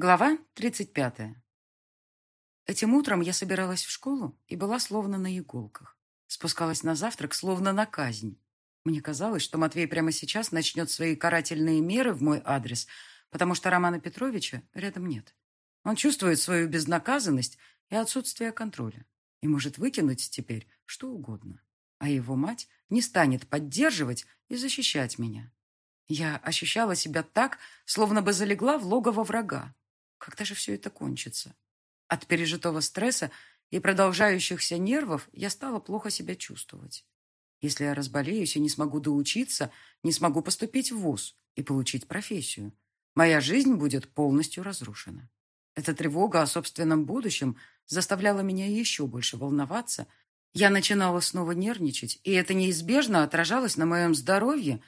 Глава 35. Этим утром я собиралась в школу и была словно на иголках. Спускалась на завтрак, словно на казнь. Мне казалось, что Матвей прямо сейчас начнет свои карательные меры в мой адрес, потому что Романа Петровича рядом нет. Он чувствует свою безнаказанность и отсутствие контроля и может выкинуть теперь что угодно. А его мать не станет поддерживать и защищать меня. Я ощущала себя так, словно бы залегла в логово врага, когда же все это кончится? От пережитого стресса и продолжающихся нервов я стала плохо себя чувствовать. Если я разболеюсь и не смогу доучиться, не смогу поступить в ВУЗ и получить профессию, моя жизнь будет полностью разрушена. Эта тревога о собственном будущем заставляла меня еще больше волноваться. Я начинала снова нервничать, и это неизбежно отражалось на моем здоровье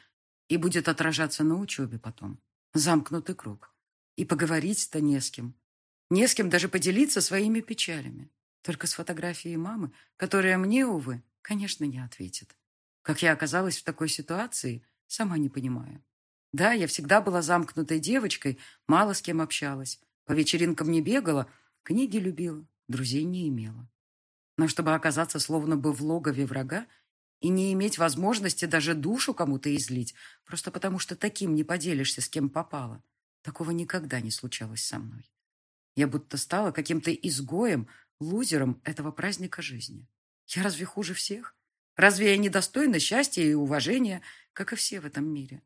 и будет отражаться на учебе потом. Замкнутый круг. И поговорить-то не с кем. Не с кем даже поделиться своими печалями. Только с фотографией мамы, которая мне, увы, конечно, не ответит. Как я оказалась в такой ситуации, сама не понимаю. Да, я всегда была замкнутой девочкой, мало с кем общалась. По вечеринкам не бегала, книги любила, друзей не имела. Но чтобы оказаться словно бы в логове врага и не иметь возможности даже душу кому-то излить, просто потому что таким не поделишься, с кем попало, Такого никогда не случалось со мной. Я будто стала каким-то изгоем, лузером этого праздника жизни. Я разве хуже всех? Разве я недостойна счастья и уважения, как и все в этом мире?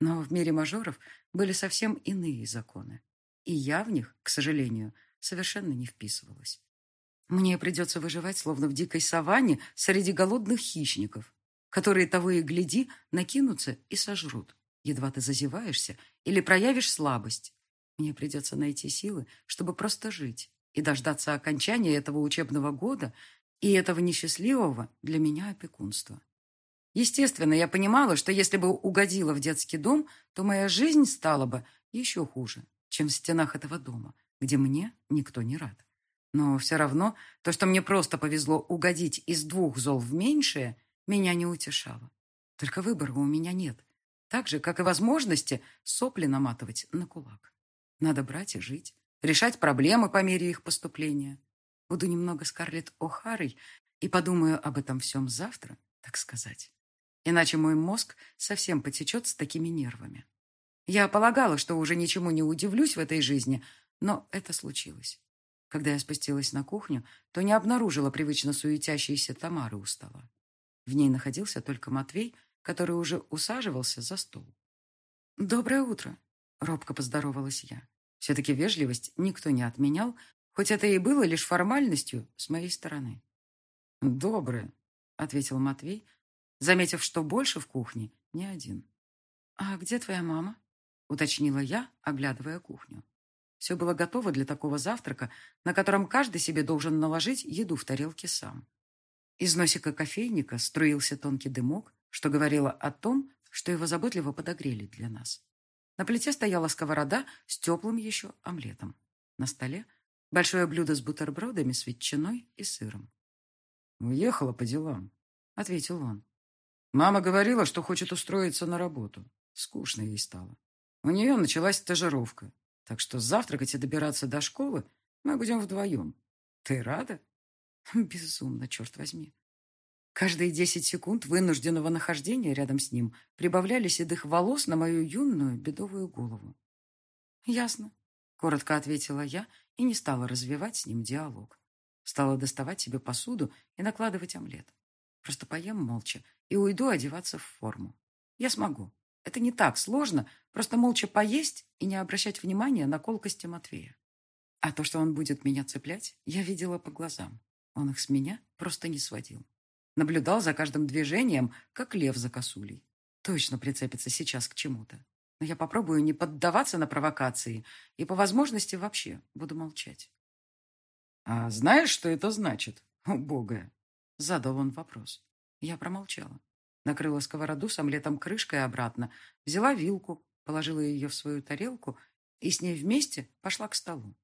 Но в мире мажоров были совсем иные законы. И я в них, к сожалению, совершенно не вписывалась. Мне придется выживать, словно в дикой саванне, среди голодных хищников, которые того и гляди накинутся и сожрут едва ты зазеваешься или проявишь слабость. Мне придется найти силы, чтобы просто жить и дождаться окончания этого учебного года и этого несчастливого для меня опекунства. Естественно, я понимала, что если бы угодила в детский дом, то моя жизнь стала бы еще хуже, чем в стенах этого дома, где мне никто не рад. Но все равно то, что мне просто повезло угодить из двух зол в меньшее, меня не утешало. Только выбора у меня нет. Так же, как и возможности сопли наматывать на кулак. Надо брать и жить, решать проблемы по мере их поступления. Буду немного Скарлетт О'Харой и подумаю об этом всем завтра, так сказать. Иначе мой мозг совсем потечет с такими нервами. Я полагала, что уже ничему не удивлюсь в этой жизни, но это случилось. Когда я спустилась на кухню, то не обнаружила привычно суетящейся Тамары у стола. В ней находился только Матвей который уже усаживался за стол. «Доброе утро», — робко поздоровалась я. Все-таки вежливость никто не отменял, хоть это и было лишь формальностью с моей стороны. «Доброе», — ответил Матвей, заметив, что больше в кухне не один. «А где твоя мама?» — уточнила я, оглядывая кухню. Все было готово для такого завтрака, на котором каждый себе должен наложить еду в тарелке сам. Из носика кофейника струился тонкий дымок, что говорило о том, что его заботливо подогрели для нас. На плите стояла сковорода с теплым еще омлетом. На столе большое блюдо с бутербродами, с ветчиной и сыром. «Уехала по делам», — ответил он. «Мама говорила, что хочет устроиться на работу. Скучно ей стало. У нее началась стажировка, так что завтракать и добираться до школы мы будем вдвоем. Ты рада?» «Безумно, черт возьми. Каждые десять секунд вынужденного нахождения рядом с ним прибавляли седых волос на мою юную бедовую голову. «Ясно», — коротко ответила я и не стала развивать с ним диалог. Стала доставать себе посуду и накладывать омлет. Просто поем молча и уйду одеваться в форму. Я смогу. Это не так сложно, просто молча поесть и не обращать внимания на колкости Матвея. А то, что он будет меня цеплять, я видела по глазам. Он их с меня просто не сводил. Наблюдал за каждым движением, как лев за косулей. Точно прицепится сейчас к чему-то. Но я попробую не поддаваться на провокации и по возможности вообще буду молчать. «А знаешь, что это значит, убогая?» Задал он вопрос. Я промолчала. Накрыла сковороду с омлетом крышкой обратно, взяла вилку, положила ее в свою тарелку и с ней вместе пошла к столу.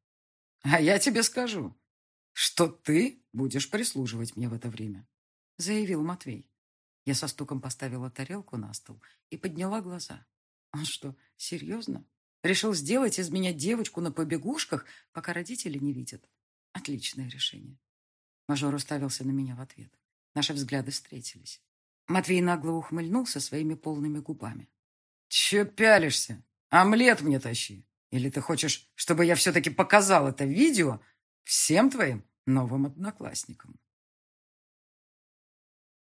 «А я тебе скажу, что ты будешь прислуживать мне в это время заявил Матвей. Я со стуком поставила тарелку на стол и подняла глаза. Он что, серьезно? Решил сделать из меня девочку на побегушках, пока родители не видят. Отличное решение. Мажор уставился на меня в ответ. Наши взгляды встретились. Матвей нагло ухмыльнулся своими полными губами. «Че пялишься? Омлет мне тащи. Или ты хочешь, чтобы я все-таки показал это видео всем твоим новым одноклассникам?»